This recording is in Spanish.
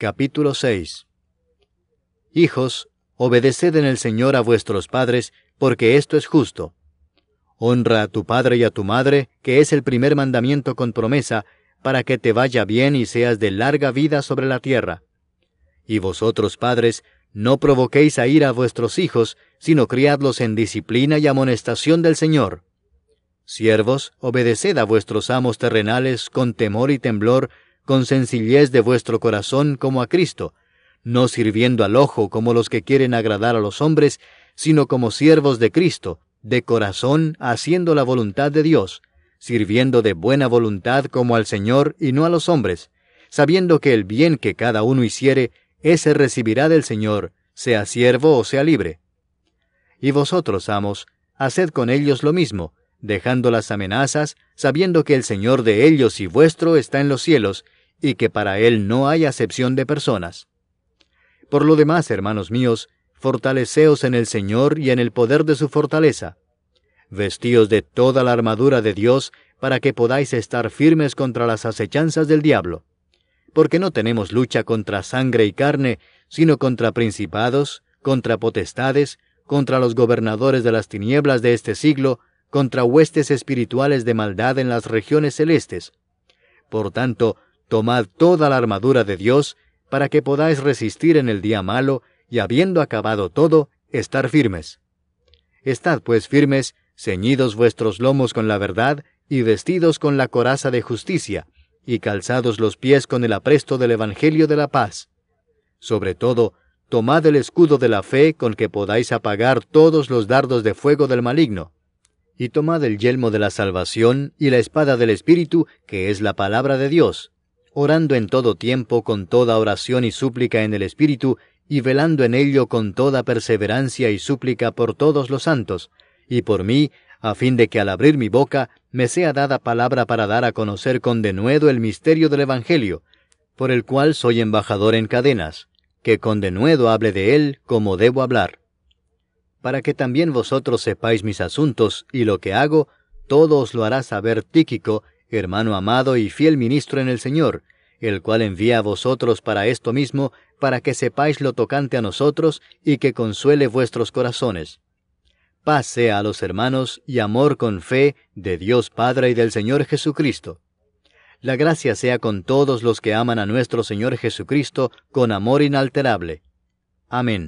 Capítulo 6 Hijos, obedeced en el Señor a vuestros padres, porque esto es justo. Honra a tu padre y a tu madre, que es el primer mandamiento con promesa, para que te vaya bien y seas de larga vida sobre la tierra. Y vosotros, padres, no provoquéis a ir a vuestros hijos, sino criadlos en disciplina y amonestación del Señor. Siervos, obedeced a vuestros amos terrenales con temor y temblor, con sencillez de vuestro corazón como a Cristo, no sirviendo al ojo como los que quieren agradar a los hombres, sino como siervos de Cristo, de corazón haciendo la voluntad de Dios, sirviendo de buena voluntad como al Señor y no a los hombres, sabiendo que el bien que cada uno hiciere, ese recibirá del Señor, sea siervo o sea libre. Y vosotros, amos, haced con ellos lo mismo, dejando las amenazas, sabiendo que el Señor de ellos y vuestro está en los cielos, y que para Él no hay acepción de personas. Por lo demás, hermanos míos, fortaleceos en el Señor y en el poder de su fortaleza. Vestíos de toda la armadura de Dios, para que podáis estar firmes contra las acechanzas del diablo. Porque no tenemos lucha contra sangre y carne, sino contra principados, contra potestades, contra los gobernadores de las tinieblas de este siglo, contra huestes espirituales de maldad en las regiones celestes. Por tanto, tomad toda la armadura de Dios, para que podáis resistir en el día malo, y habiendo acabado todo, estar firmes. Estad pues firmes, ceñidos vuestros lomos con la verdad, y vestidos con la coraza de justicia, y calzados los pies con el apresto del Evangelio de la paz. Sobre todo, tomad el escudo de la fe con que podáis apagar todos los dardos de fuego del maligno, y tomad el yelmo de la salvación y la espada del Espíritu, que es la palabra de Dios, orando en todo tiempo con toda oración y súplica en el Espíritu, y velando en ello con toda perseverancia y súplica por todos los santos, y por mí, a fin de que al abrir mi boca me sea dada palabra para dar a conocer con denuedo el misterio del Evangelio, por el cual soy embajador en cadenas, que con denuedo hable de él como debo hablar. Para que también vosotros sepáis mis asuntos y lo que hago, todo os lo hará saber Tíquico, hermano amado y fiel ministro en el Señor, el cual envía a vosotros para esto mismo, para que sepáis lo tocante a nosotros y que consuele vuestros corazones. Paz sea a los hermanos y amor con fe de Dios Padre y del Señor Jesucristo. La gracia sea con todos los que aman a nuestro Señor Jesucristo con amor inalterable. Amén.